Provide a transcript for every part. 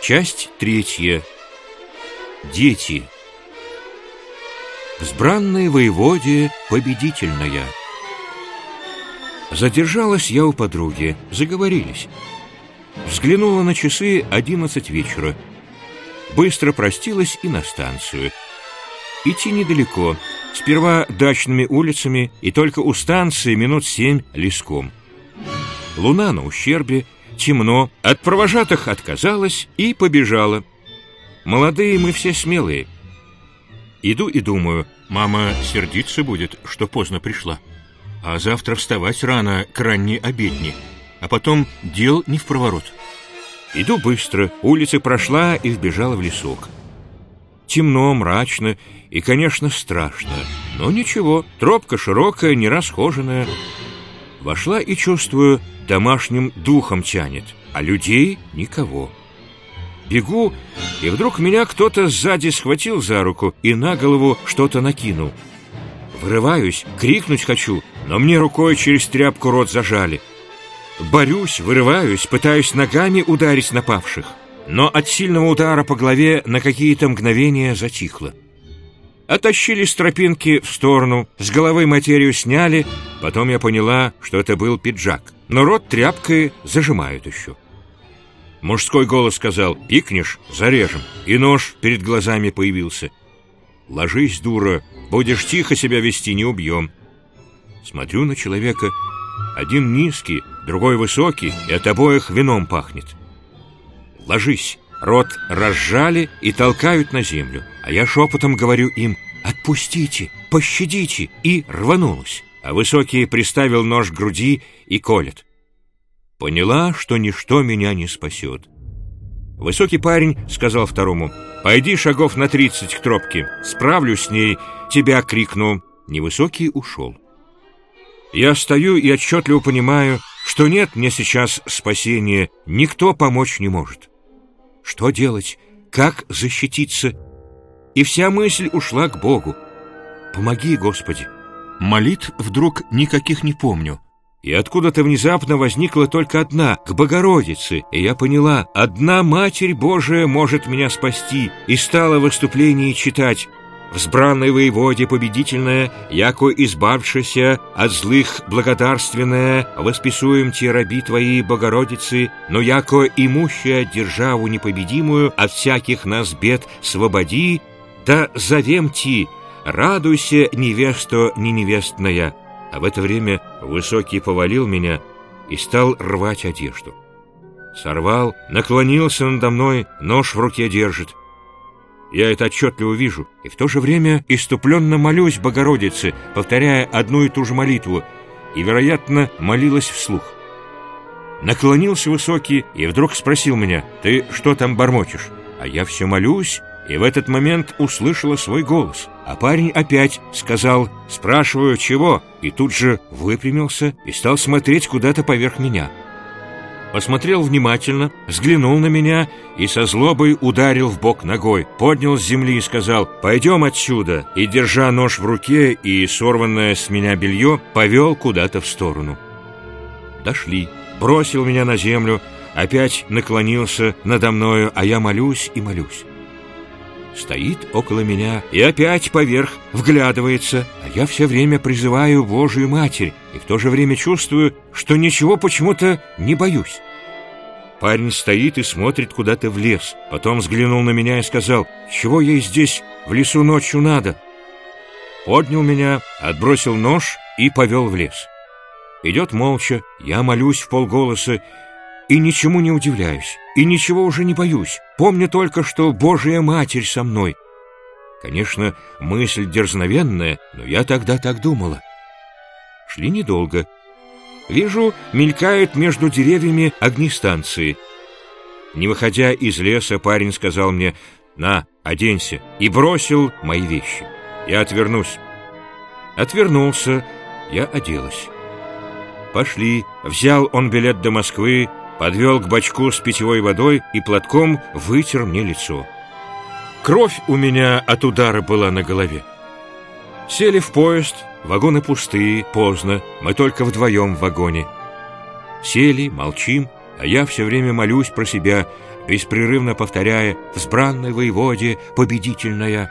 Часть третья. Дети. Взбранная воеводе победительная. Задержалась я у подруги, заговорились. Взглянула на часы одиннадцать вечера. Быстро простилась и на станцию. Идти недалеко, сперва дачными улицами и только у станции минут семь леском. Луна на ущербе, темно, от провожатых отказалась и побежала. Молодые мы все смелые. Иду и думаю, мама сердиться будет, что поздно пришла. А завтра вставать рано к ранней обедне, а потом дел не в проворот. Иду быстро, улицы прошла и вбежала в лесок. Темно, мрачно и, конечно, страшно. Но ничего, тропка широкая, не расхоженная. Вошла и чувствую, домашним духом тянет, а людей никого. Бегу, и вдруг меня кто-то сзади схватил за руку и на голову что-то накинул. Вырываюсь, крикнуть хочу, но мне рукой через тряпку рот зажали. Борюсь, вырываюсь, пытаюсь ногами ударить напавших, но от сильного удара по голове на какие-то мгновения затихло. Оттащили с тропинки в сторону, с головы материю сняли, потом я поняла, что это был пиджак, но рот тряпкой зажимают еще. Мужской голос сказал «Пикнешь — зарежем», и нож перед глазами появился. «Ложись, дура, будешь тихо себя вести, не убьем». Смотрю на человека, один низкий, другой высокий, и от обоих вином пахнет. «Ложись». Рот разжали и толкают на землю, а я шепотом говорю им «Отпустите, пощадите!» и рванулась, а Высокий приставил нож к груди и колет. Поняла, что ничто меня не спасет. Высокий парень сказал второму «Пойди шагов на тридцать к тропке, справлюсь с ней, тебя крикну». Невысокий ушел. Я стою и отчетливо понимаю, что нет мне сейчас спасения, никто помочь не может. Что делать? Как защититься? И вся мысль ушла к Богу. Помоги, Господи. Молитв вдруг никаких не помню. И откуда-то внезапно возникла только одна, к Богородице, и я поняла, одна Матерь Божия может меня спасти, и стала в выступлении читать взбранной воеводе победительная, яко избавшися от злых благодарственная, восписуем те раби Твои, Богородицы, но яко имущая державу непобедимую от всяких нас бед свободи, да зовем Ти, радуйся, невесто не невестная». А в это время Высокий повалил меня и стал рвать одежду. Сорвал, наклонился надо мной, нож в руке держит — я это отчетливо вижу, и в то же время иступленно молюсь Богородице, повторяя одну и ту же молитву, и, вероятно, молилась вслух. Наклонился высокий и вдруг спросил меня, «Ты что там бормочешь?» А я все молюсь, и в этот момент услышала свой голос. А парень опять сказал, спрашиваю, чего, и тут же выпрямился и стал смотреть куда-то поверх меня посмотрел внимательно, взглянул на меня и со злобой ударил в бок ногой, поднял с земли и сказал «Пойдем отсюда!» и, держа нож в руке и сорванное с меня белье, повел куда-то в сторону. Дошли, бросил меня на землю, опять наклонился надо мною, а я молюсь и молюсь. Стоит около меня и опять поверх вглядывается, а я все время призываю Божию Матерь и в то же время чувствую, что ничего почему-то не боюсь. Парень стоит и смотрит куда-то в лес, потом взглянул на меня и сказал, «Чего ей здесь в лесу ночью надо?» Поднял меня, отбросил нож и повел в лес. Идет молча, я молюсь в полголоса и ничему не удивляюсь, и ничего уже не боюсь. Помню только, что Божия Матерь со мной. Конечно, мысль дерзновенная, но я тогда так думала. Шли недолго. Вижу, мелькают между деревьями огни станции. Не выходя из леса, парень сказал мне «На, оденься», и бросил мои вещи. Я отвернусь. Отвернулся, я оделась. Пошли. Взял он билет до Москвы, подвел к бачку с питьевой водой и платком вытер мне лицо. Кровь у меня от удара была на голове. Сели в поезд, вагоны пустые, поздно, мы только вдвоем в вагоне. Сели, молчим, а я все время молюсь про себя, беспрерывно повторяя «Взбранной воеводе, победительная».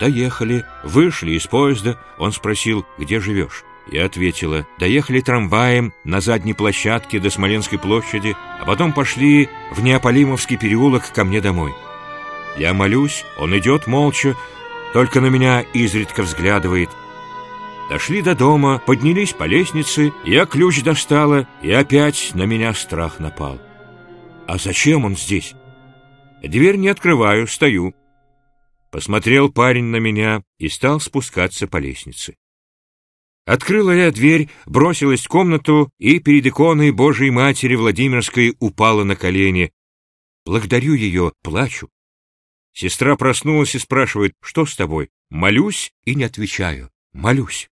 Доехали, вышли из поезда, он спросил «Где живешь?» Я ответила «Доехали трамваем на задней площадке до Смоленской площади, а потом пошли в Неаполимовский переулок ко мне домой». Я молюсь, он идет молча, только на меня изредка взглядывает. Дошли до дома, поднялись по лестнице, я ключ достала, и опять на меня страх напал. А зачем он здесь? Дверь не открываю, стою. Посмотрел парень на меня и стал спускаться по лестнице. Открыла я дверь, бросилась в комнату и перед иконой Божией Матери Владимирской упала на колени. Благодарю ее, плачу. Сестра проснулась и спрашивает, что с тобой? Молюсь и не отвечаю. Молюсь.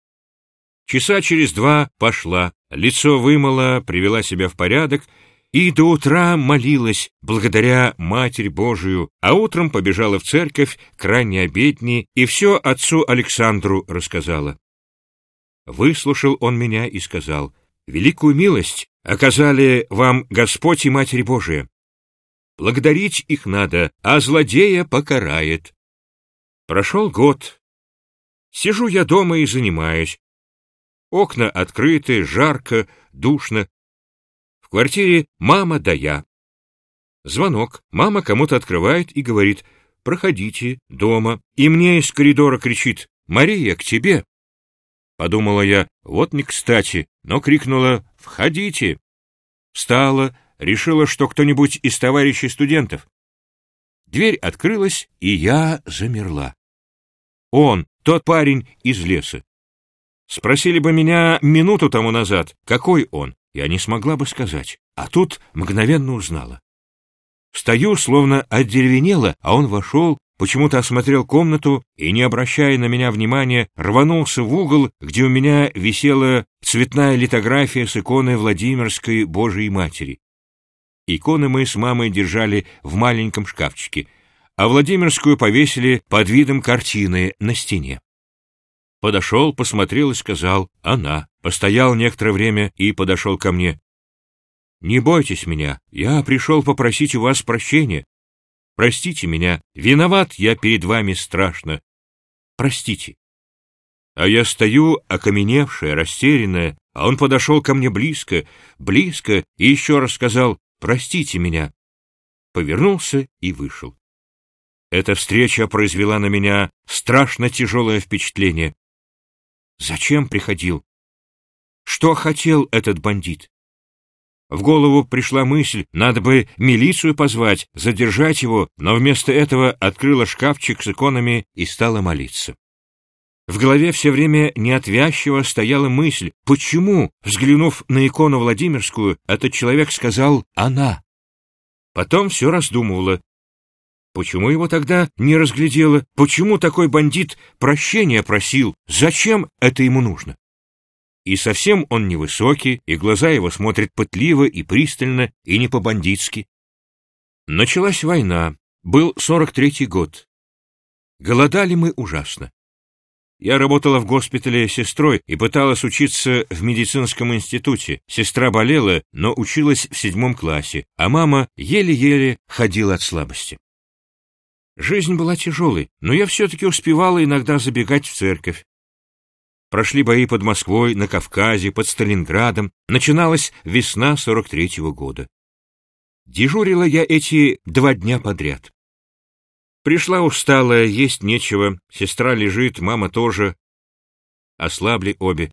Часа через два пошла, лицо вымыла, привела себя в порядок и до утра молилась, благодаря Матерь Божию, а утром побежала в церковь к ранней обедни и все отцу Александру рассказала. Выслушал он меня и сказал, «Великую милость оказали вам Господь и Матерь Божия. Благодарить их надо, а злодея покарает. Прошел год. Сижу я дома и занимаюсь. Окна открыты, жарко, душно. В квартире мама да я. Звонок. Мама кому-то открывает и говорит, проходите, дома. И мне из коридора кричит, Мария, к тебе. Подумала я, вот не кстати, но крикнула «Входите!». Встала, решила, что кто-нибудь из товарищей студентов. Дверь открылась, и я замерла. Он, тот парень из леса. Спросили бы меня минуту тому назад, какой он, я не смогла бы сказать, а тут мгновенно узнала. Стою, словно одеревенела, а он вошел, почему-то осмотрел комнату и, не обращая на меня внимания, рванулся в угол, где у меня висела цветная литография с иконой Владимирской Божией Матери. Иконы мы с мамой держали в маленьком шкафчике, а Владимирскую повесили под видом картины на стене. Подошел, посмотрел и сказал «Она». Постоял некоторое время и подошел ко мне. «Не бойтесь меня, я пришел попросить у вас прощения. Простите меня, виноват я перед вами страшно. Простите». А я стою, окаменевшая, растерянная, а он подошел ко мне близко, близко и еще раз сказал Простите меня!» Повернулся и вышел. Эта встреча произвела на меня страшно тяжелое впечатление. Зачем приходил? Что хотел этот бандит? В голову пришла мысль, надо бы милицию позвать, задержать его, но вместо этого открыла шкафчик с иконами и стала молиться. В голове все время неотвязчиво стояла мысль, почему, взглянув на икону Владимирскую, этот человек сказал «она». Потом все раздумывала. Почему его тогда не разглядела? Почему такой бандит прощения просил? Зачем это ему нужно? И совсем он невысокий, и глаза его смотрят пытливо и пристально, и не по-бандитски. Началась война, был сорок третий год. Голодали мы ужасно. Я работала в госпитале сестрой и пыталась учиться в медицинском институте. Сестра болела, но училась в седьмом классе, а мама еле-еле ходила от слабости. Жизнь была тяжелой, но я все-таки успевала иногда забегать в церковь. Прошли бои под Москвой, на Кавказе, под Сталинградом. Начиналась весна 43-го года. Дежурила я эти два дня подряд. Пришла усталая, есть нечего, сестра лежит, мама тоже. Ослабли обе.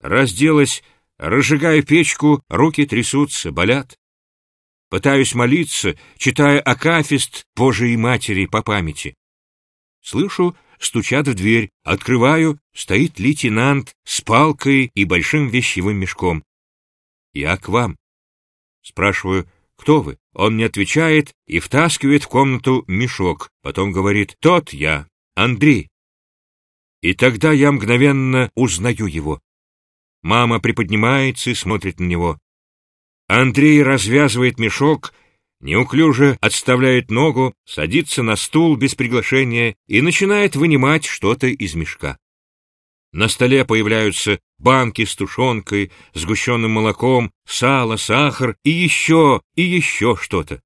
Разделась, разжигаю печку, руки трясутся, болят. Пытаюсь молиться, читая Акафист Божией Матери по памяти. Слышу, стучат в дверь, открываю, стоит лейтенант с палкой и большим вещевым мешком. «Я к вам». Спрашиваю, «Кто вы?» Он не отвечает и втаскивает в комнату мешок, потом говорит «Тот я, Андрей». И тогда я мгновенно узнаю его. Мама приподнимается и смотрит на него. Андрей развязывает мешок, неуклюже отставляет ногу, садится на стул без приглашения и начинает вынимать что-то из мешка. На столе появляются банки с тушенкой, сгущенным молоком, сало, сахар и еще, и еще что-то.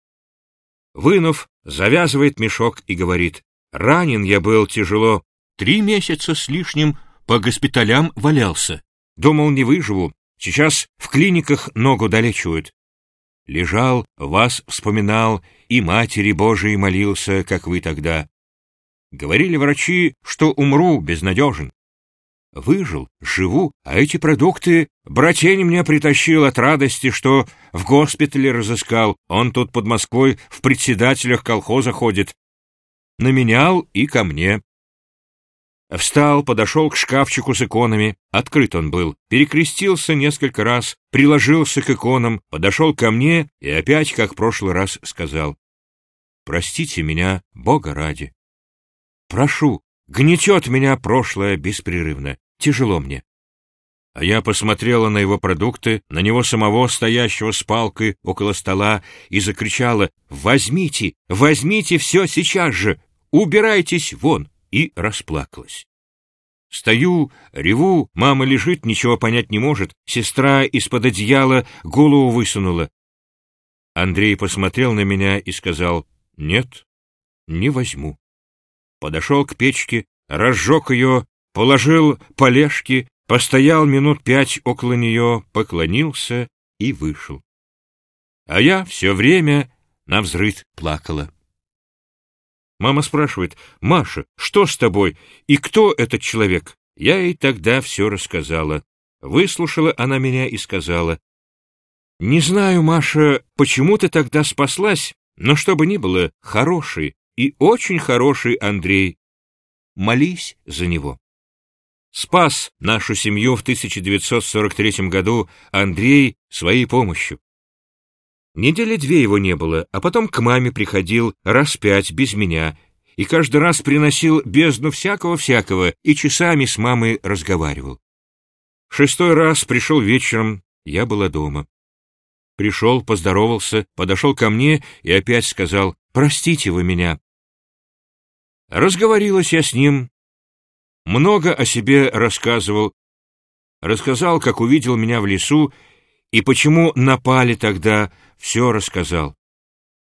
Вынув, завязывает мешок и говорит, «Ранен я был тяжело, три месяца с лишним по госпиталям валялся. Думал, не выживу, сейчас в клиниках ногу долечивают. Лежал, вас вспоминал и Матери Божией молился, как вы тогда. Говорили врачи, что умру безнадежен. Выжил, живу, а эти продукты братень мне притащил от радости, что в госпитале разыскал. Он тут под Москвой в председателях колхоза ходит. Наменял и ко мне. Встал, подошел к шкафчику с иконами. Открыт он был. Перекрестился несколько раз, приложился к иконам, подошел ко мне и опять, как в прошлый раз, сказал. «Простите меня, Бога ради. Прошу, Гнетет меня прошлое беспрерывно. Тяжело мне. А я посмотрела на его продукты, на него самого, стоящего с палкой около стола, и закричала «Возьмите! Возьмите все сейчас же! Убирайтесь вон!» И расплакалась. Стою, реву, мама лежит, ничего понять не может, сестра из-под одеяла голову высунула. Андрей посмотрел на меня и сказал «Нет, не возьму» подошел к печке, разжег ее, положил полежки, постоял минут пять около нее, поклонился и вышел. А я все время навзрыд плакала. Мама спрашивает, «Маша, что с тобой? И кто этот человек?» Я ей тогда все рассказала. Выслушала она меня и сказала, «Не знаю, Маша, почему ты тогда спаслась, но что бы ни было, хороший, и очень хороший Андрей. Молись за него. Спас нашу семью в 1943 году Андрей своей помощью. Недели две его не было, а потом к маме приходил раз пять без меня и каждый раз приносил бездну всякого-всякого и часами с мамой разговаривал. Шестой раз пришел вечером, я была дома. Пришел, поздоровался, подошел ко мне и опять сказал «Простите вы меня». Разговорилась я с ним, много о себе рассказывал, рассказал, как увидел меня в лесу и почему напали тогда, все рассказал.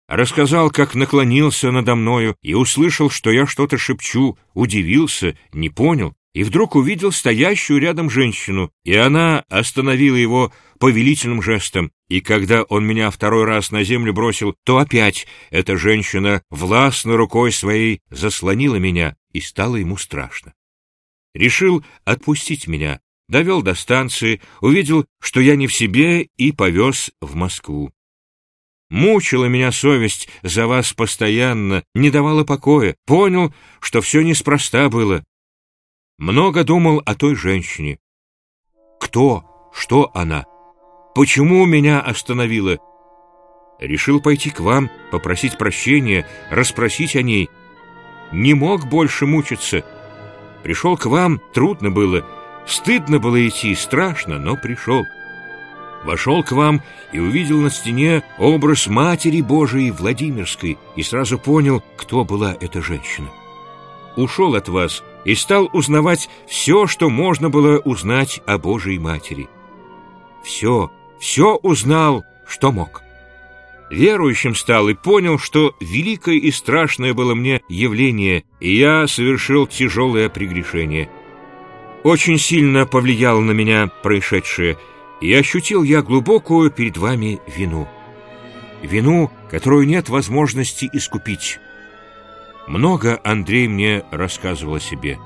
Рассказал, как наклонился надо мною и услышал, что я что-то шепчу, удивился, не понял, и вдруг увидел стоящую рядом женщину, и она остановила его повелительным жестом, и когда он меня второй раз на землю бросил, то опять эта женщина властно рукой своей заслонила меня, и стало ему страшно. Решил отпустить меня, довел до станции, увидел, что я не в себе, и повез в Москву. Мучила меня совесть за вас постоянно, не давала покоя, понял, что все неспроста было, много думал о той женщине. Кто? Что она? Почему меня остановила? Решил пойти к вам, попросить прощения, расспросить о ней. Не мог больше мучиться. Пришел к вам, трудно было, стыдно было идти, страшно, но пришел. Вошел к вам и увидел на стене образ Матери Божией Владимирской и сразу понял, кто была эта женщина. Ушел от вас — и стал узнавать все, что можно было узнать о Божией Матери. Все, все узнал, что мог. Верующим стал и понял, что великое и страшное было мне явление, и я совершил тяжелое прегрешение. Очень сильно повлияло на меня происшедшее, и ощутил я глубокую перед вами вину. Вину, которую нет возможности искупить. Много Андрей мне рассказывал о себе.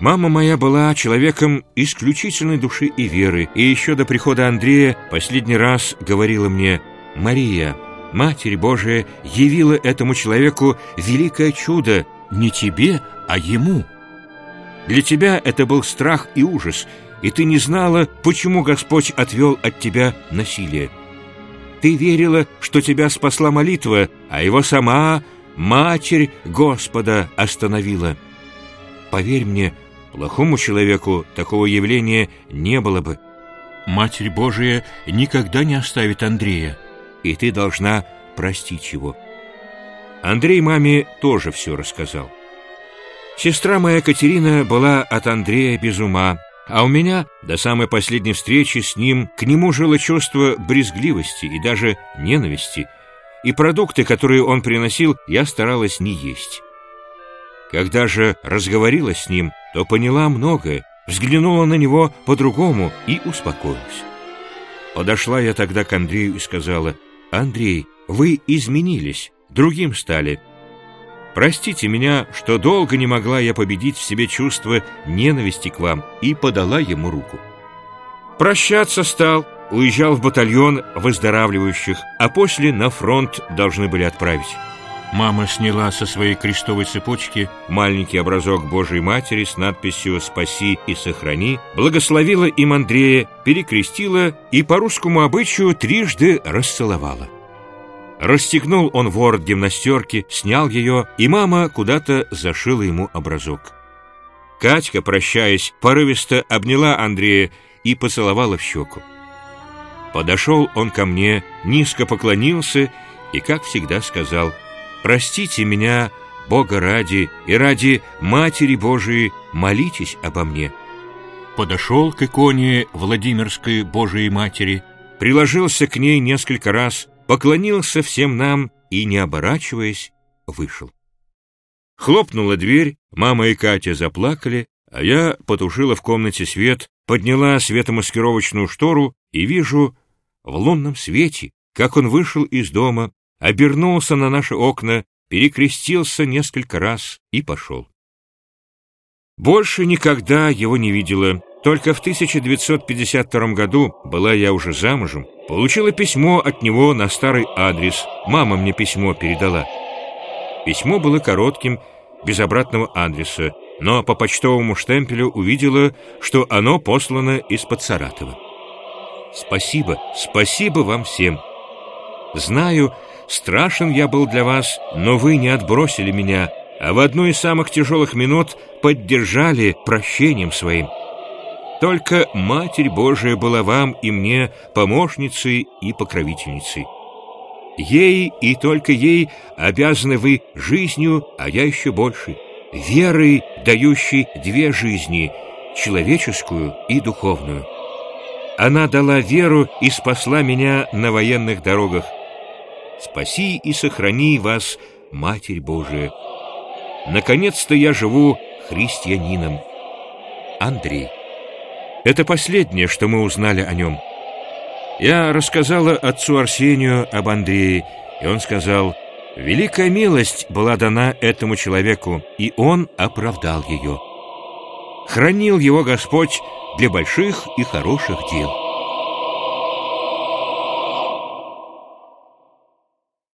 Мама моя была человеком исключительной души и веры, и еще до прихода Андрея последний раз говорила мне «Мария, Матерь Божия явила этому человеку великое чудо не тебе, а ему. Для тебя это был страх и ужас, и ты не знала, почему Господь отвел от тебя насилие. Ты верила, что тебя спасла молитва, а его сама Матерь Господа остановила. Поверь мне, плохому человеку такого явления не было бы. Матерь Божия никогда не оставит Андрея, и ты должна простить его. Андрей маме тоже все рассказал. Сестра моя Катерина была от Андрея без ума, а у меня до самой последней встречи с ним к нему жило чувство брезгливости и даже ненависти, и продукты, которые он приносил, я старалась не есть. Когда же разговорила с ним, то поняла многое, взглянула на него по-другому и успокоилась. Подошла я тогда к Андрею и сказала, «Андрей, вы изменились, другим стали». Простите меня, что долго не могла я победить в себе чувство ненависти к вам, и подала ему руку. Прощаться стал, уезжал в батальон выздоравливающих, а после на фронт должны были отправить. Мама сняла со своей крестовой цепочки маленький образок Божией Матери с надписью «Спаси и сохрани», благословила им Андрея, перекрестила и по русскому обычаю трижды расцеловала. Расстегнул он ворот гимнастерки, снял ее, и мама куда-то зашила ему образок. Катька, прощаясь, порывисто обняла Андрея и поцеловала в щеку. Подошел он ко мне, низко поклонился и, как всегда, сказал, «Простите меня, Бога ради, и ради Матери Божией молитесь обо мне». Подошел к иконе Владимирской Божией Матери, приложился к ней несколько раз, поклонился всем нам и, не оборачиваясь, вышел. Хлопнула дверь, мама и Катя заплакали, а я потушила в комнате свет, подняла светомаскировочную штору и вижу в лунном свете, как он вышел из дома, обернулся на наши окна, перекрестился несколько раз и пошел. Больше никогда его не видела, только в 1952 году была я уже замужем, Получила письмо от него на старый адрес. Мама мне письмо передала. Письмо было коротким, без обратного адреса, но по почтовому штемпелю увидела, что оно послано из-под Саратова. Спасибо, спасибо вам всем. Знаю, страшен я был для вас, но вы не отбросили меня, а в одну из самых тяжелых минут поддержали прощением своим. Только Матерь Божия была вам и мне помощницей и покровительницей. Ей и только ей обязаны вы жизнью, а я еще больше, верой, дающей две жизни, человеческую и духовную. Она дала веру и спасла меня на военных дорогах. Спаси и сохрани вас, Матерь Божия. Наконец-то я живу христианином. Андрей. Это последнее, что мы узнали о нем. Я рассказала отцу Арсению об Андрее, и он сказал, «Великая милость была дана этому человеку, и он оправдал ее. Хранил его Господь для больших и хороших дел».